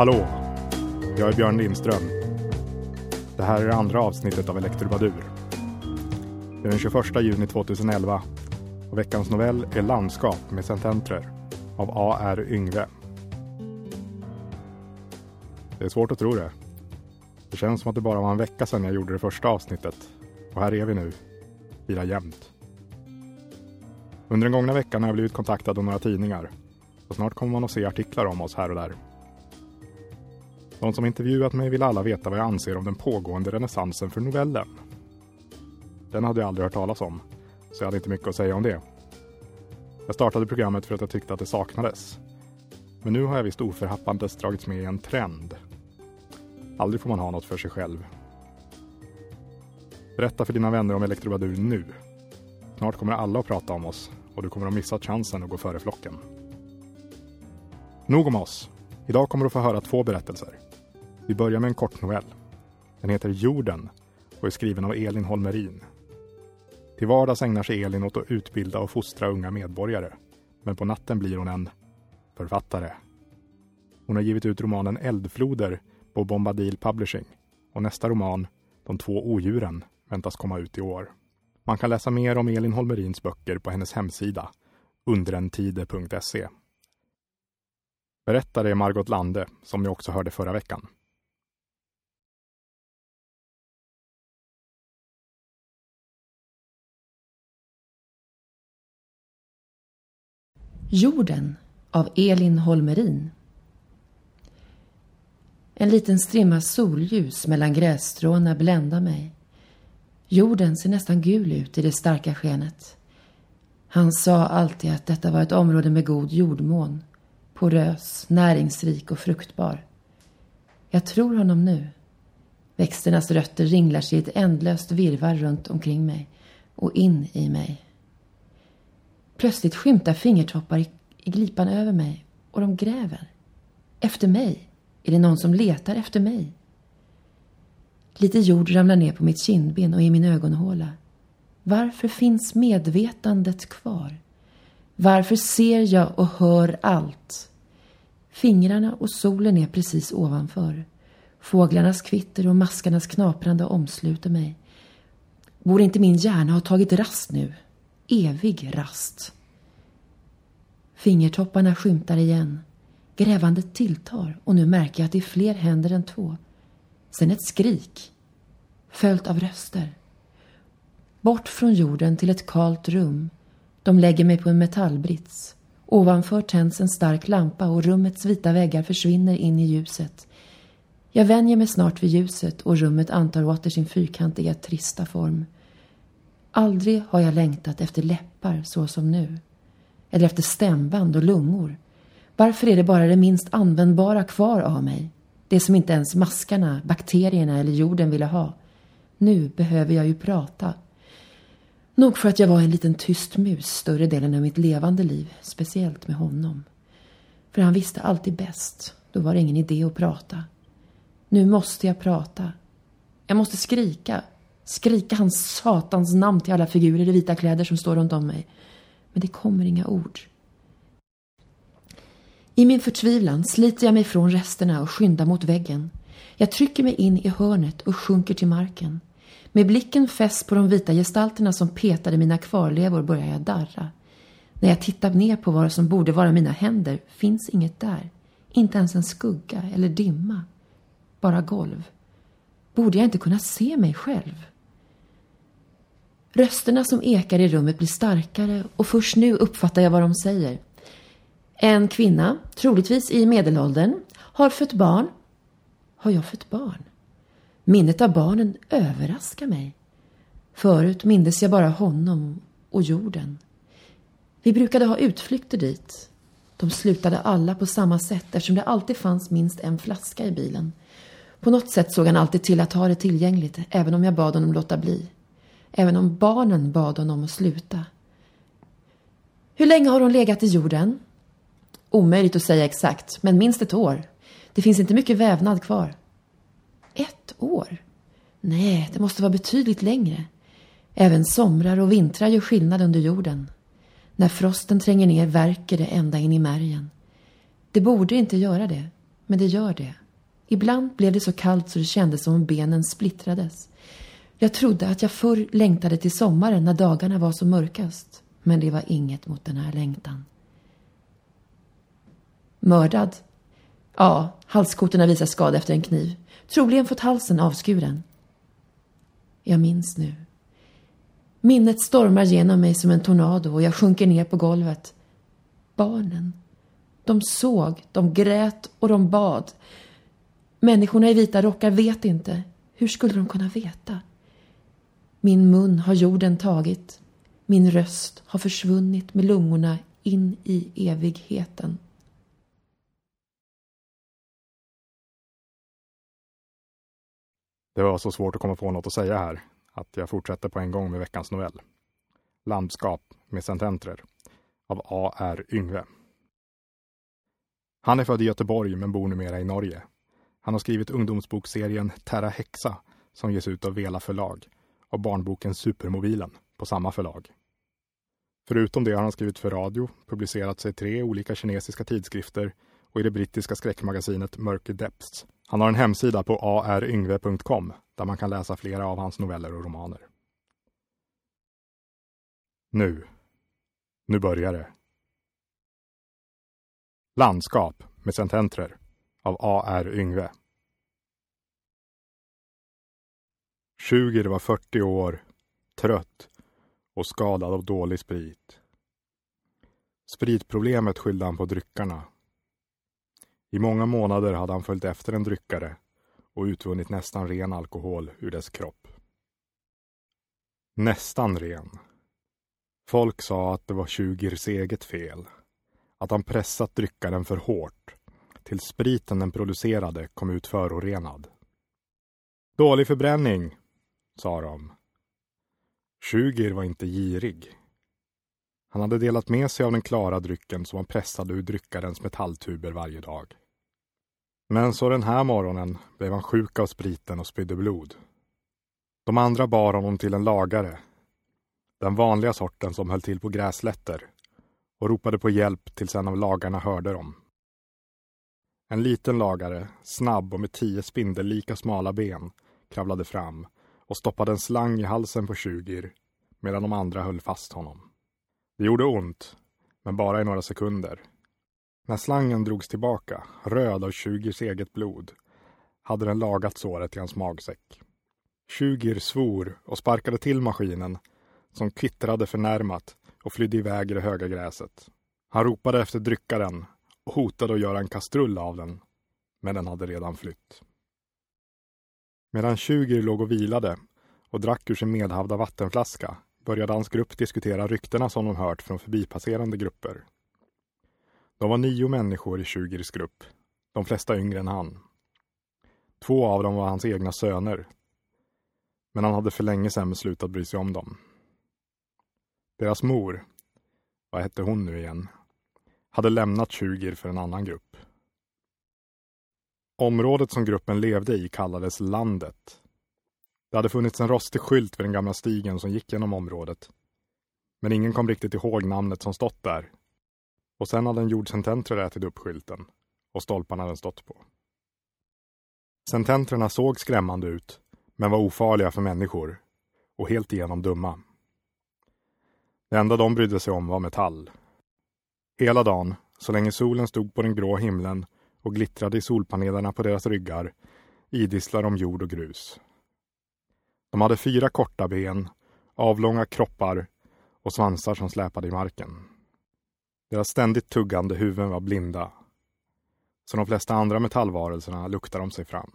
Hallå! Jag är Björn Lindström. Det här är det andra avsnittet av Elektrobadur. Det är den 21 juni 2011 och veckans novell är Landskap med sententrer av A.R. Yngve. Det är svårt att tro det. Det känns som att det bara var en vecka sedan jag gjorde det första avsnittet och här är vi nu, firar jämnt. Under den gångna veckan har jag blivit kontaktad av några tidningar och snart kommer man att se artiklar om oss här och där. De som intervjuat mig vill alla veta vad jag anser om den pågående renässansen för novellen. Den hade jag aldrig hört talas om, så jag hade inte mycket att säga om det. Jag startade programmet för att jag tyckte att det saknades. Men nu har jag visst oförhappandes dragits med i en trend. Aldrig får man ha något för sig själv. Berätta för dina vänner om Elektrobadur nu. Snart kommer alla att prata om oss och du kommer att missa chansen att gå före flocken. Nog om oss. Idag kommer du att få höra två berättelser. Vi börjar med en kort novell. Den heter Jorden och är skriven av Elin Holmerin. Till vardags ägnar sig Elin åt att utbilda och fostra unga medborgare. Men på natten blir hon en författare. Hon har givit ut romanen Eldfloder på Bombadil Publishing och nästa roman, De två odjuren, väntas komma ut i år. Man kan läsa mer om Elin Holmerins böcker på hennes hemsida, undrentide.se. Berättare är Margot Lande, som ni också hörde förra veckan. Jorden av Elin Holmerin En liten strimma solljus mellan grässtråna bländar mig. Jorden ser nästan gul ut i det starka skenet. Han sa alltid att detta var ett område med god jordmån. Porös, näringsrik och fruktbar. Jag tror honom nu. Växternas rötter ringlar sig i ett ändlöst virvar runt omkring mig och in i mig. Plötsligt skymtar fingertoppar i, i glipan över mig och de gräver. Efter mig. Är det någon som letar efter mig? Lite jord ramlar ner på mitt kindben och i min ögonhåla. Varför finns medvetandet kvar? Varför ser jag och hör allt? Fingrarna och solen är precis ovanför. Fåglarnas kvitter och maskarnas knaprande omsluter mig. Borde inte min hjärna ha tagit rast nu? Evig rast. Fingertopparna skymtar igen. Grävandet tilltar och nu märker jag att det är fler händer än två. Sen ett skrik. Följt av röster. Bort från jorden till ett kalt rum. De lägger mig på en metallbrits. Ovanför tänds en stark lampa och rummets vita väggar försvinner in i ljuset. Jag vänjer mig snart vid ljuset och rummet antar åter sin fyrkantiga, trista form. Aldrig har jag längtat efter läppar så som nu. Eller efter stämband och lungor. Varför är det bara det minst användbara kvar av mig? Det som inte ens maskarna, bakterierna eller jorden ville ha. Nu behöver jag ju prata. Nog för att jag var en liten tyst mus större delen av mitt levande liv, speciellt med honom. För han visste alltid bäst. Då var det ingen idé att prata. Nu måste jag prata. Jag måste skrika. Skrika hans satans namn till alla figurer i vita kläder som står runt om mig. Men det kommer inga ord. I min förtvivlan sliter jag mig från resterna och skyndar mot väggen. Jag trycker mig in i hörnet och sjunker till marken. Med blicken fäst på de vita gestalterna som petade mina kvarlevor börjar jag darra. När jag tittar ner på vad som borde vara mina händer finns inget där. Inte ens en skugga eller dimma. Bara golv. Borde jag inte kunna se mig själv? Rösterna som ekar i rummet blir starkare och först nu uppfattar jag vad de säger. En kvinna, troligtvis i medelåldern, har fött barn. Har jag fött barn? Minnet av barnen överraskar mig. Förut mindes jag bara honom och jorden. Vi brukade ha utflykter dit. De slutade alla på samma sätt eftersom det alltid fanns minst en flaska i bilen. På något sätt såg han alltid till att ha det tillgängligt, även om jag bad honom låta bli. Även om barnen bad honom att sluta. Hur länge har hon legat i jorden? Omöjligt att säga exakt, men minst ett år. Det finns inte mycket vävnad kvar. Ett år? Nej, det måste vara betydligt längre. Även somrar och vintrar gör skillnad under jorden. När frosten tränger ner verkar det ända in i märgen. Det borde inte göra det, men det gör det. Ibland blev det så kallt så det kändes som om benen splittrades. Jag trodde att jag förr längtade till sommaren när dagarna var som mörkast. Men det var inget mot den här längtan. Mördad? Ja, halskotorna visar skada efter en kniv. Troligen fått halsen avskuren. Jag minns nu. Minnet stormar genom mig som en tornado och jag sjunker ner på golvet. Barnen. De såg, de grät och de bad. Människorna i vita rockar vet inte. Hur skulle de kunna veta? Min mun har jorden tagit. Min röst har försvunnit med lungorna in i evigheten. Det var så svårt att komma på något att säga här att jag fortsätter på en gång med veckans novell. Landskap med sententrer av A.R. Yngve. Han är född i Göteborg men bor numera i Norge. Han har skrivit ungdomsbokserien Terra Hexa som ges ut av Vela förlag av barnboken Supermobilen på samma förlag. Förutom det har han skrivit för radio, publicerat sig i tre olika kinesiska tidskrifter och i det brittiska skräckmagasinet Murky Depths. Han har en hemsida på aryngve.com där man kan läsa flera av hans noveller och romaner. Nu. Nu börjar det. Landskap med sententrer av A.R. Yngve. 20 var 40 år, trött och skadad av dålig sprit. Spritproblemet skyllde han på dryckarna. I många månader hade han följt efter en dryckare och utvunnit nästan ren alkohol ur dess kropp. Nästan ren. Folk sa att det var Tjugirs eget fel. Att han pressat dryckaren för hårt till spriten den producerade kom ut förorenad. Dålig förbränning, sa de. Shugir var inte girig. Han hade delat med sig av den klara drycken som han pressade ur dryckarens metalltuber varje dag. Men så den här morgonen blev han sjuk av spriten och spydde blod. De andra bar honom till en lagare. Den vanliga sorten som höll till på gräslätter och ropade på hjälp tills en av lagarna hörde dem. En liten lagare, snabb och med tio spindellika smala ben, kravlade fram och stoppade en slang i halsen på Tjugir medan de andra höll fast honom. Det gjorde ont, men bara i några sekunder. När slangen drogs tillbaka, röd av Tjugirs eget blod, hade den lagat såret i hans magsäck. Tjugir svor och sparkade till maskinen som kvittrade förnärmat och flydde iväg i det höga gräset. Han ropade efter dryckaren och hotade att göra en kastrull av den, men den hade redan flytt. Medan Tjugir låg och vilade och drack ur sin medhavda vattenflaska började hans grupp diskutera ryktena som de hört från förbipasserande grupper. De var nio människor i Tjugirs grupp, de flesta yngre än han. Två av dem var hans egna söner, men han hade för länge sedan slutat bry sig om dem. Deras mor, vad hette hon nu igen, hade lämnat Tjugir för en annan grupp. Området som gruppen levde i kallades Landet. Det hade funnits en rostig skylt vid den gamla stigen som gick genom området. Men ingen kom riktigt ihåg namnet som stått där. Och sen hade en jordsententre ätit upp skylten och stolparna den stått på. Sententrerna såg skrämmande ut, men var ofarliga för människor och helt igenom dumma. Det enda de brydde sig om var metall. Hela dagen, så länge solen stod på den grå himlen och glittrade i solpanelerna på deras ryggar, idisslar om jord och grus. De hade fyra korta ben, avlånga kroppar och svansar som släpade i marken. Deras ständigt tuggande huvuden var blinda. Som de flesta andra metallvarelserna luktade de sig fram.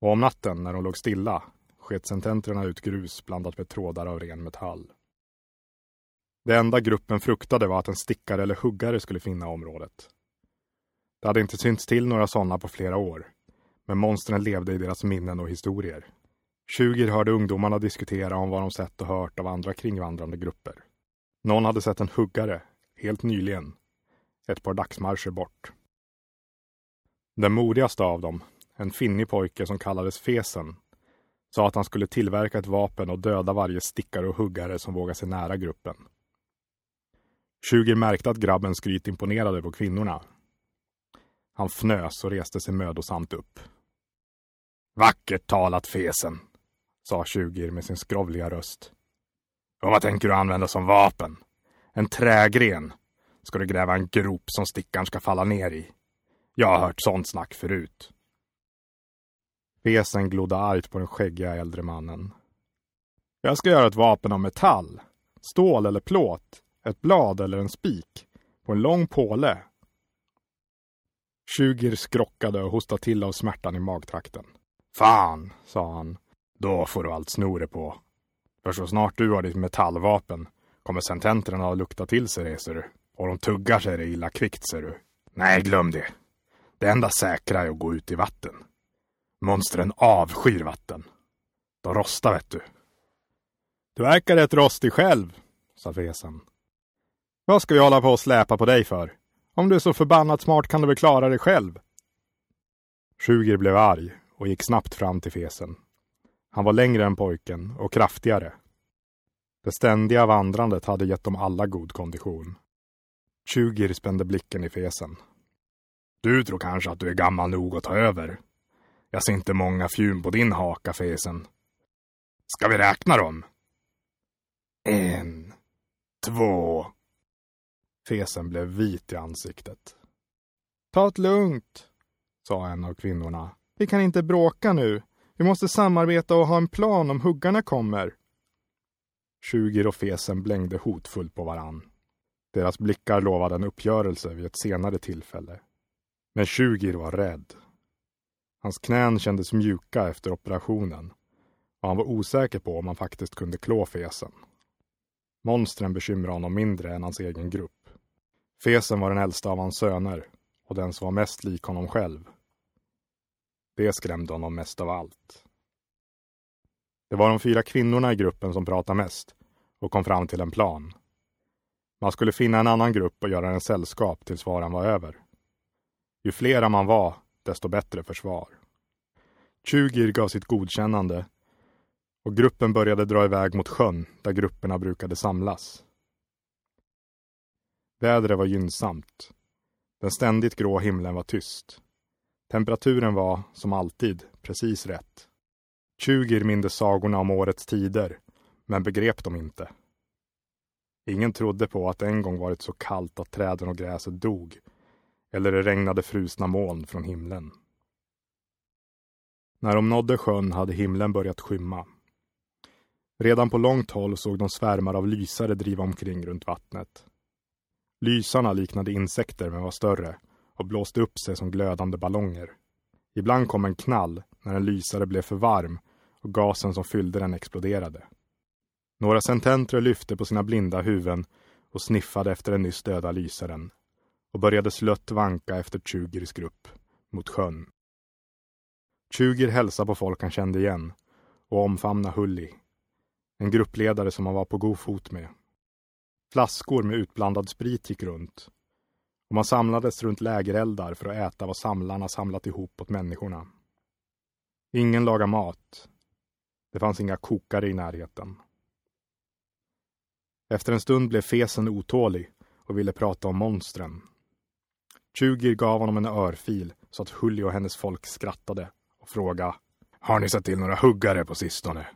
Och om natten, när de låg stilla, sket sententerna ut grus blandat med trådar av ren metall. Det enda gruppen fruktade var att en stickare eller huggare skulle finna området. Det hade inte synts till några sådana på flera år, men monstren levde i deras minnen och historier. Tjugir hörde ungdomarna diskutera om vad de sett och hört av andra kringvandrande grupper. Någon hade sett en huggare, helt nyligen, ett par dagsmarscher bort. Den modigaste av dem, en finnig pojke som kallades Fesen, sa att han skulle tillverka ett vapen och döda varje stickare och huggare som vågade sig nära gruppen. Tjugir märkte att grabbens skryt imponerade på kvinnorna han fnös och reste sig mödosamt upp. Vackert talat fesen, sa Tjugir med sin skrovliga röst. Och vad tänker du använda som vapen? En trägren? Ska du gräva en grop som stickan ska falla ner i? Jag har hört sånt snack förut. Fesen glodde argt på den skäggiga äldre mannen. Jag ska göra ett vapen av metall, stål eller plåt, ett blad eller en spik, på en lång påle. Tjugir skrockade och hostade till av smärtan i magtrakten. Fan, sa han. Då får du allt snore på. För så snart du har ditt metallvapen kommer sententerna att lukta till sig det, ser du. Och de tuggar sig det illa kvickt, ser du. Nej, glöm det. Det enda säkra är att gå ut i vatten. Monstren avskyr vatten. De rostar, vet du. Du verkar rätt rostig själv, sa Fesen. Vad ska vi hålla på och släpa på dig för? Om du är så förbannat smart kan du väl klara dig själv? Sjuger blev arg och gick snabbt fram till Fesen. Han var längre än pojken och kraftigare. Det ständiga vandrandet hade gett dem alla god kondition. Tjugir spände blicken i Fesen. Du tror kanske att du är gammal nog att ta över. Jag ser inte många fjun på din haka, Fesen. Ska vi räkna dem? En, två. Fesen blev vit i ansiktet. Ta det lugnt, sa en av kvinnorna. Vi kan inte bråka nu. Vi måste samarbeta och ha en plan om huggarna kommer. Tjugir och Fesen blängde hotfullt på varann. Deras blickar lovade en uppgörelse vid ett senare tillfälle. Men Tjugir var rädd. Hans knän kändes mjuka efter operationen och han var osäker på om han faktiskt kunde klå Fesen. Monstren bekymrade honom mindre än hans egen grupp. Fesen var den äldsta av hans söner och den som var mest lik honom själv. Det skrämde honom mest av allt. Det var de fyra kvinnorna i gruppen som pratade mest och kom fram till en plan. Man skulle finna en annan grupp och göra en sällskap tills varan var över. Ju flera man var, desto bättre försvar. Tjugir gav sitt godkännande och gruppen började dra iväg mot sjön där grupperna brukade samlas. Vädret var gynnsamt. Den ständigt grå himlen var tyst. Temperaturen var, som alltid, precis rätt. Tjugir mindes sagorna om årets tider, men begrep dem inte. Ingen trodde på att det en gång varit så kallt att träden och gräset dog, eller det regnade frusna moln från himlen. När de nådde sjön hade himlen börjat skymma. Redan på långt håll såg de svärmar av lysare driva omkring runt vattnet. Lysarna liknade insekter men var större och blåste upp sig som glödande ballonger. Ibland kom en knall när en lysare blev för varm och gasen som fyllde den exploderade. Några sententrer lyfte på sina blinda huvuden och sniffade efter den nyss döda lysaren och började slött vanka efter Tjugirs grupp mot sjön. Tjugir hälsade på folk han kände igen och omfamnade Hulli, en gruppledare som han var på god fot med. Flaskor med utblandad sprit gick runt och man samlades runt lägereldar för att äta vad samlarna samlat ihop åt människorna. Ingen lagade mat. Det fanns inga kokare i närheten. Efter en stund blev Fesen otålig och ville prata om monstren. Tjugir gav honom en örfil så att Hulli och hennes folk skrattade och frågade Har ni sett till några huggare på sistone?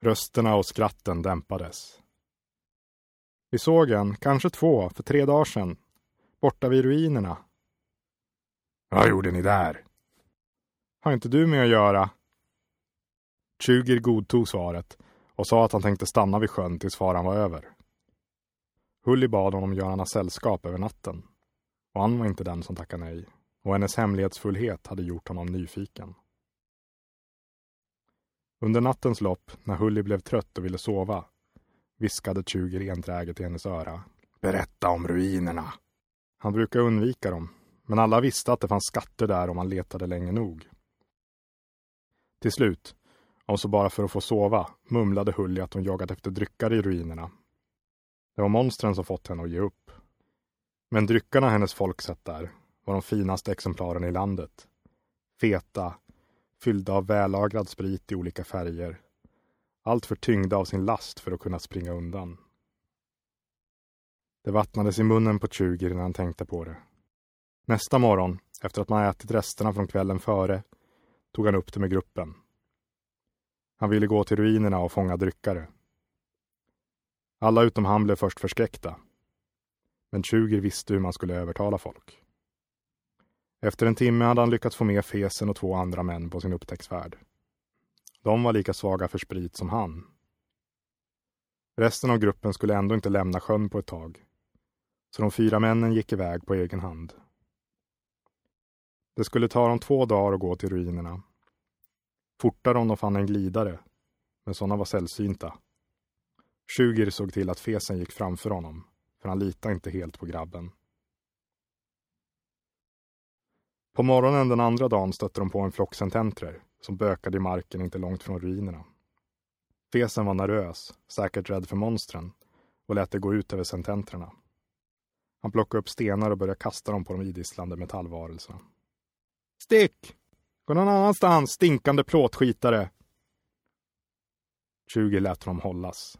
Rösterna och skratten dämpades. Vi såg en, kanske två, för tre dagar sedan. Borta vid ruinerna. Vad gjorde ni där? Har inte du med att göra? Tjugir godtog svaret och sa att han tänkte stanna vid sjön tills faran var över. Hulli bad honom göra henne sällskap över natten. Och han var inte den som tackade nej. Och hennes hemlighetsfullhet hade gjort honom nyfiken. Under nattens lopp, när Hulli blev trött och ville sova, viskade Tjuger enträget i hennes öra. Berätta om ruinerna. Han brukade undvika dem, men alla visste att det fanns skatter där om man letade länge nog. Till slut, om så bara för att få sova, mumlade Hulli att hon jagat efter dryckar i ruinerna. Det var monstren som fått henne att ge upp. Men dryckarna hennes folk sett där var de finaste exemplaren i landet. Feta, fyllda av vällagrad sprit i olika färger. Allt för tyngda av sin last för att kunna springa undan. Det vattnades i munnen på Tjugir när han tänkte på det. Nästa morgon, efter att man ätit resterna från kvällen före, tog han upp det med gruppen. Han ville gå till ruinerna och fånga dryckare. Alla utom han blev först förskräckta. Men Tjuger visste hur man skulle övertala folk. Efter en timme hade han lyckats få med Fesen och två andra män på sin upptäcktsfärd. De var lika svaga för sprit som han. Resten av gruppen skulle ändå inte lämna sjön på ett tag. Så de fyra männen gick iväg på egen hand. Det skulle ta dem två dagar att gå till ruinerna. Fortare om de fann en glidare, men sådana var sällsynta. Tjugir såg till att Fesen gick framför honom, för han litade inte helt på grabben. På morgonen den andra dagen stötte de på en flock sententrer som bökade i marken inte långt från ruinerna. Fesen var nervös, säkert rädd för monstren och lät det gå ut över sententerna. Han plockade upp stenar och började kasta dem på de idisslande metallvarelserna. Stick! Gå någon annanstans, stinkande plåtskitare! 20 lät honom hållas.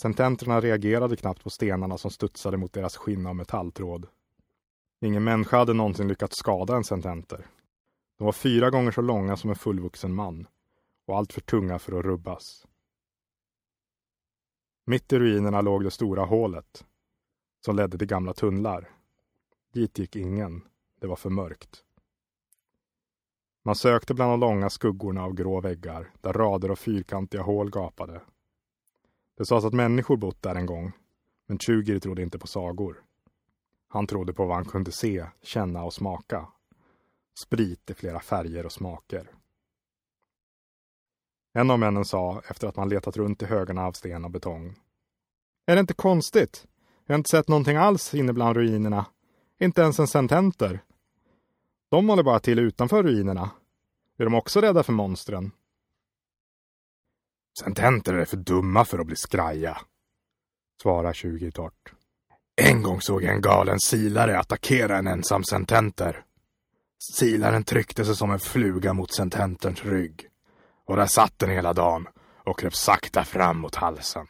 Sententerna reagerade knappt på stenarna som studsade mot deras skinn av metalltråd. Ingen människa hade någonsin lyckats skada en sententer. De var fyra gånger så långa som en fullvuxen man och allt för tunga för att rubbas. Mitt i ruinerna låg det stora hålet som ledde till gamla tunnlar. Dit gick ingen. Det var för mörkt. Man sökte bland de långa skuggorna av grå väggar där rader av fyrkantiga hål gapade. Det sades att människor bott där en gång, men Tjugir trodde inte på sagor. Han trodde på vad han kunde se, känna och smaka. Sprit i flera färger och smaker. En av männen sa, efter att man letat runt i högarna av sten och betong. Är det inte konstigt? Jag har inte sett någonting alls inne bland ruinerna. Inte ens en sententer. De håller bara till utanför ruinerna. Är de också rädda för monstren? Sententer är för dumma för att bli skraja, svarar 20 torrt. En gång såg jag en galen silare attackera en ensam sententer. Silaren tryckte sig som en fluga mot sententerns rygg. Och där satt den hela dagen och kröp sakta fram mot halsen.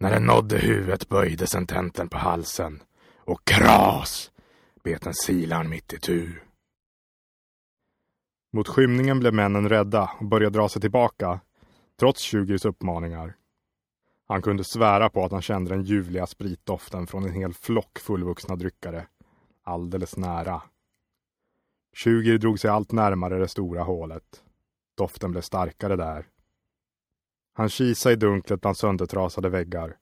När den nådde huvudet böjde sententen på halsen och kras bet den silaren mitt i tur. Mot skymningen blev männen rädda och började dra sig tillbaka, trots Tjugis uppmaningar. Han kunde svära på att han kände den ljuvliga spritdoften från en hel flock fullvuxna dryckare, alldeles nära. Tjugir drog sig allt närmare det stora hålet. Doften blev starkare där. Han kisade i dunklet bland söndertrasade väggar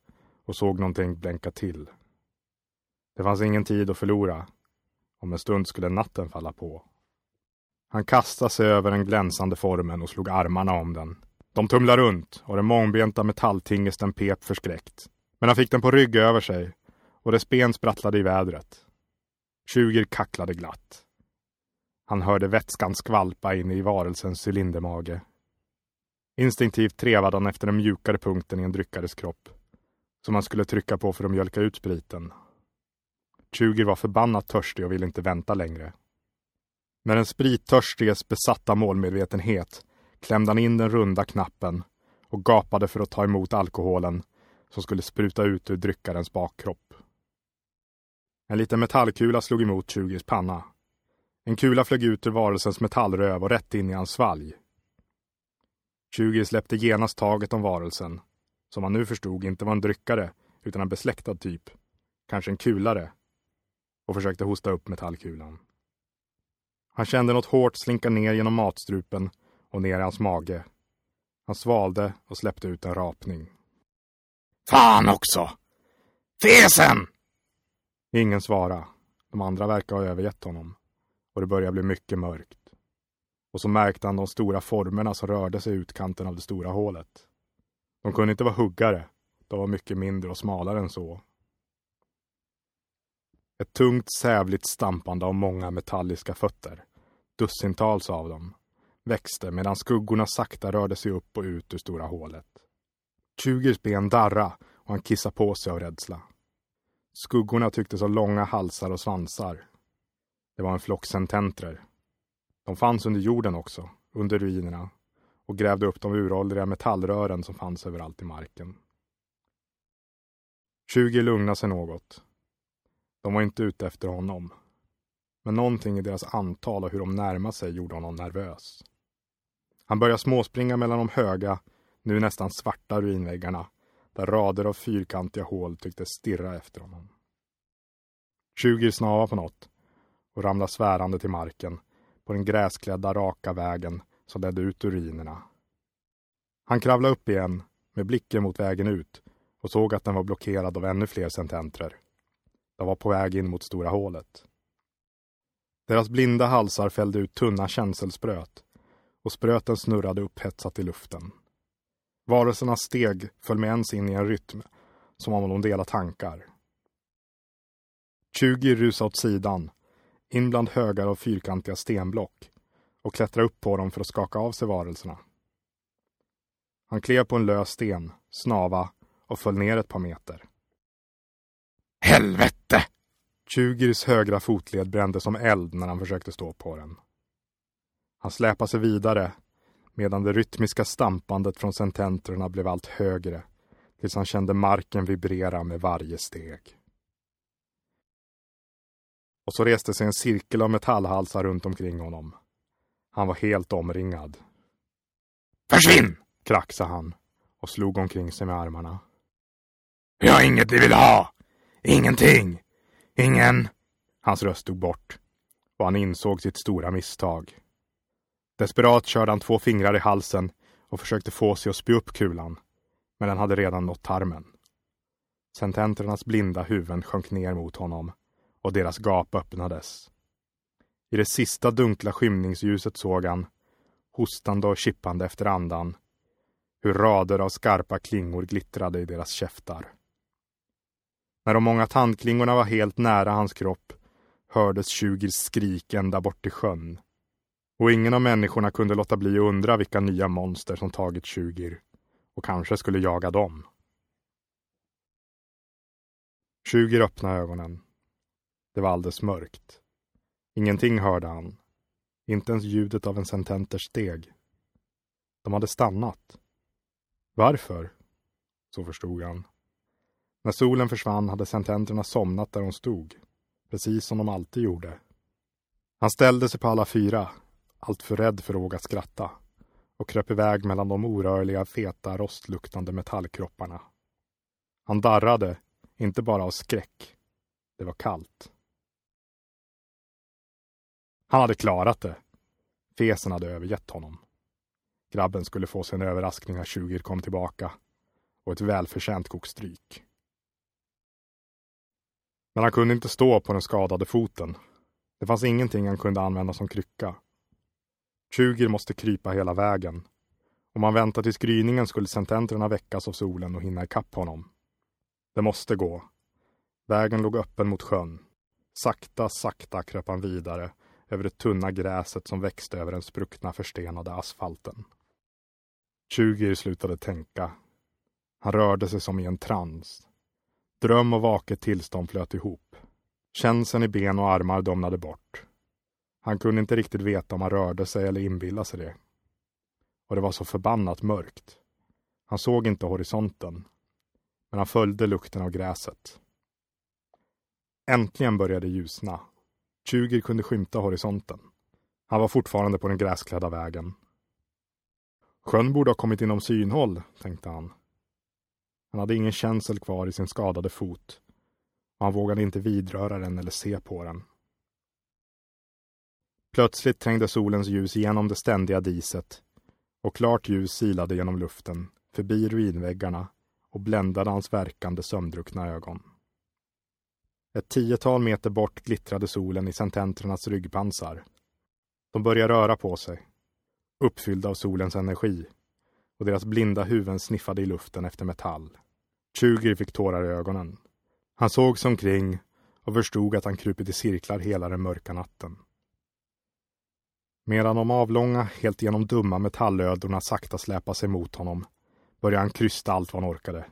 och såg någonting blänka till. Det fanns ingen tid att förlora. Om en stund skulle natten falla på. Han kastade sig över den glänsande formen och slog armarna om den. De tumlade runt och den mångbenta metalltingesten pep förskräckt. Men han fick den på rygg över sig och dess ben sprattlade i vädret. Tjugir kacklade glatt. Han hörde vätskan skvalpa in i varelsens cylindermage. Instinktivt trevade han efter den mjukare punkten i en dryckares kropp som han skulle trycka på för att mjölka ut spriten. Tjugir var förbannat törstig och ville inte vänta längre. Med den sprittörstiges besatta målmedvetenhet klämde han in den runda knappen och gapade för att ta emot alkoholen som skulle spruta ut ur dryckarens bakkropp. En liten metallkula slog emot Tjugers panna. En kula flög ut ur varelsens metallröv och rätt in i hans svalg. Tjugi släppte genast taget om varelsen, som han nu förstod inte var en dryckare utan en besläktad typ, kanske en kulare, och försökte hosta upp metallkulan. Han kände något hårt slinka ner genom matstrupen och ner i hans mage. Han svalde och släppte ut en rapning. Fan också! Fesen! Ingen svara. De andra verkar ha övergett honom. Och det började bli mycket mörkt. Och så märkte han de stora formerna som rörde sig i utkanten av det stora hålet. De kunde inte vara huggare. De var mycket mindre och smalare än så. Ett tungt sävligt stampande av många metalliska fötter, dussintals av dem, växte medan skuggorna sakta rörde sig upp och ut ur stora hålet. Tjugers ben darra och han kissade på sig av rädsla. Skuggorna tycktes ha långa halsar och svansar. Det var en flock sententrer. De fanns under jorden också, under ruinerna och grävde upp de uråldriga metallrören som fanns överallt i marken. Tjugo lugnade sig något. De var inte ute efter honom. Men någonting i deras antal och hur de närmade sig gjorde honom nervös. Han började småspringa mellan de höga, nu nästan svarta ruinväggarna, där rader av fyrkantiga hål tycktes stirra efter honom. Tjugir snava på något och ramlade svärande till marken på den gräsklädda raka vägen som ledde ut ur ruinerna. Han kravlade upp igen med blicken mot vägen ut och såg att den var blockerad av ännu fler sententrer. De var på väg in mot stora hålet. Deras blinda halsar fällde ut tunna känselspröt och spröten snurrade upphetsat i luften. Varelsernas steg föll med ens in i en rytm som om de delade tankar. 20 rusade åt sidan, in bland högar av fyrkantiga stenblock och klättrade upp på dem för att skaka av sig varelserna. Han klev på en lös sten, snava och föll ner ett par meter. Helvete! Tjugirs högra fotled brände som eld när han försökte stå på den. Han släpade sig vidare medan det rytmiska stampandet från sententrerna blev allt högre tills han kände marken vibrera med varje steg. Och så reste sig en cirkel av metallhalsar runt omkring honom. Han var helt omringad. Försvinn! kraxade han och slog omkring sig med armarna. Vi har inget ni vill ha! Ingenting! Ingen... Hans röst stod bort och han insåg sitt stora misstag. Desperat körde han två fingrar i halsen och försökte få sig att spy upp kulan, men den hade redan nått tarmen. Sententernas blinda huvuden sjönk ner mot honom och deras gap öppnades. I det sista dunkla skymningsljuset såg han, hostande och kippande efter andan, hur rader av skarpa klingor glittrade i deras käftar. När de många tandklingorna var helt nära hans kropp hördes Tjugirs skrik ända bort till sjön. Och ingen av människorna kunde låta bli att undra vilka nya monster som tagit Tjugir och kanske skulle jaga dem. Tjugir öppnade ögonen. Det var alldeles mörkt. Ingenting hörde han. Inte ens ljudet av en sententers steg. De hade stannat. Varför? Så förstod han. När solen försvann hade sententerna somnat där de stod. Precis som de alltid gjorde. Han ställde sig på alla fyra, allt för rädd för att våga skratta och kröp iväg mellan de orörliga, feta, rostluktande metallkropparna. Han darrade, inte bara av skräck. Det var kallt. Han hade klarat det. Fesen hade övergett honom. Grabben skulle få sig en överraskning när Tjugir kom tillbaka och ett välförtjänt kokstryk. Men han kunde inte stå på den skadade foten. Det fanns ingenting han kunde använda som krycka. Tjugir måste krypa hela vägen. Om han väntade tills gryningen skulle sententerna väckas av solen och hinna ikapp honom. Det måste gå. Vägen låg öppen mot sjön. Sakta, sakta kröp han vidare över det tunna gräset som växte över den spruckna förstenade asfalten. Tjugir slutade tänka. Han rörde sig som i en trans. Dröm och vaket tillstånd flöt ihop. Känseln i ben och armar domnade bort. Han kunde inte riktigt veta om han rörde sig eller inbillade sig det. Och det var så förbannat mörkt. Han såg inte horisonten. Men han följde lukten av gräset. Äntligen började ljusna. Tjugir kunde skymta horisonten. Han var fortfarande på den gräsklädda vägen. Sjön borde ha kommit inom synhåll, tänkte han. Han hade ingen känsel kvar i sin skadade fot och han vågade inte vidröra den eller se på den. Plötsligt trängde solens ljus genom det ständiga diset och klart ljus silade genom luften, förbi ruinväggarna och bländade hans verkande sömndruckna ögon. Ett tiotal meter bort glittrade solen i sententrernas ryggpansar. De började röra på sig, uppfyllda av solens energi, och deras blinda huvuden sniffade i luften efter metall. Tjugir fick tårar i ögonen. Han såg sig omkring och förstod att han krupit i cirklar hela den mörka natten. Medan de avlånga, helt genom dumma metallödorna sakta släpade sig mot honom började han krysta allt vad han orkade.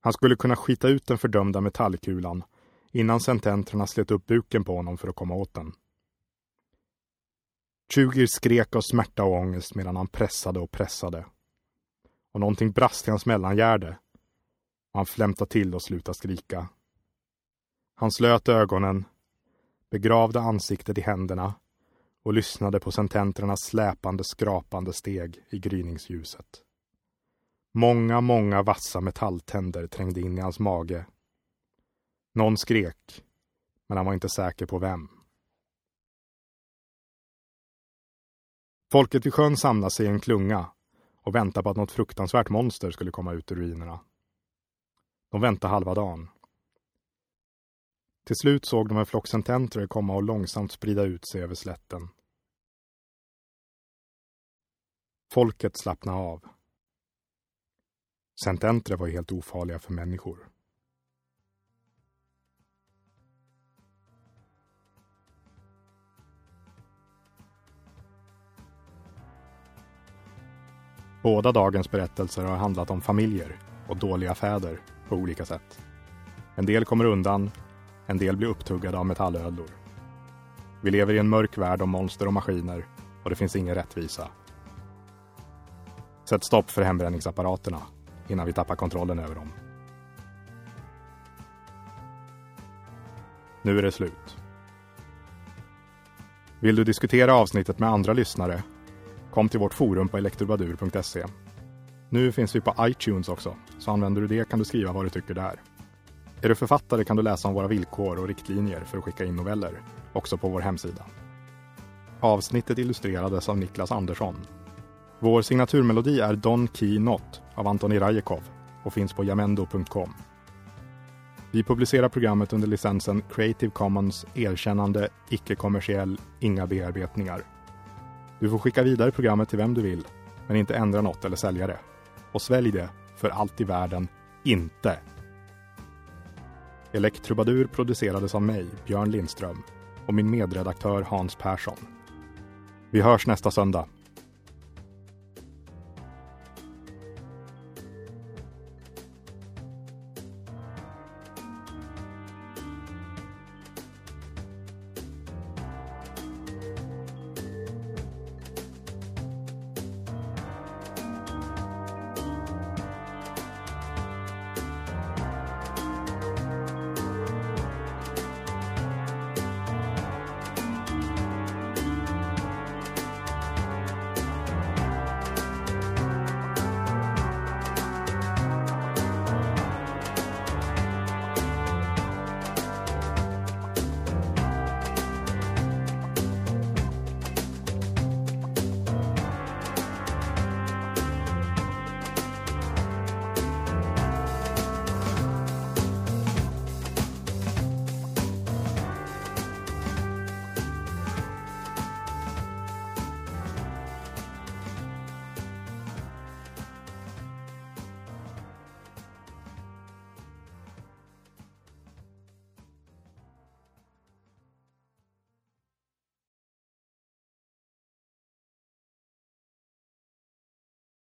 Han skulle kunna skita ut den fördömda metallkulan innan sententerna slet upp buken på honom för att komma åt den. Tjugir skrek av smärta och ångest medan han pressade och pressade. Och någonting brast i hans mellangärde han flämtade till och slutade skrika. Han slöt ögonen, begravde ansiktet i händerna och lyssnade på sententernas släpande, skrapande steg i gryningsljuset. Många, många vassa metalltänder trängde in i hans mage. Någon skrek, men han var inte säker på vem. Folket vid sjön samlade sig i en klunga och väntade på att något fruktansvärt monster skulle komma ut ur ruinerna. De väntade halva dagen. Till slut såg de en flock sententrer komma och långsamt sprida ut sig över slätten. Folket slappnade av. Sententrer var helt ofarliga för människor. Båda dagens berättelser har handlat om familjer och dåliga fäder på olika sätt. En del kommer undan, en del blir upptuggade av metallödlor. Vi lever i en mörk värld av monster och maskiner och det finns ingen rättvisa. Sätt stopp för hembränningsapparaterna innan vi tappar kontrollen över dem. Nu är det slut. Vill du diskutera avsnittet med andra lyssnare? Kom till vårt forum på elektrobadur.se. Nu finns vi på iTunes också, så använder du det kan du skriva vad du tycker där. Är du författare kan du läsa om våra villkor och riktlinjer för att skicka in noveller, också på vår hemsida. Avsnittet illustrerades av Niklas Andersson. Vår signaturmelodi är Don Key Not av Antoni Rajekov och finns på jamendo.com. Vi publicerar programmet under licensen Creative Commons erkännande, icke-kommersiell, inga bearbetningar. Du får skicka vidare programmet till vem du vill, men inte ändra något eller sälja det. Och svälj det, för allt i världen, inte! Elektrobadur producerades av mig, Björn Lindström, och min medredaktör Hans Persson. Vi hörs nästa söndag.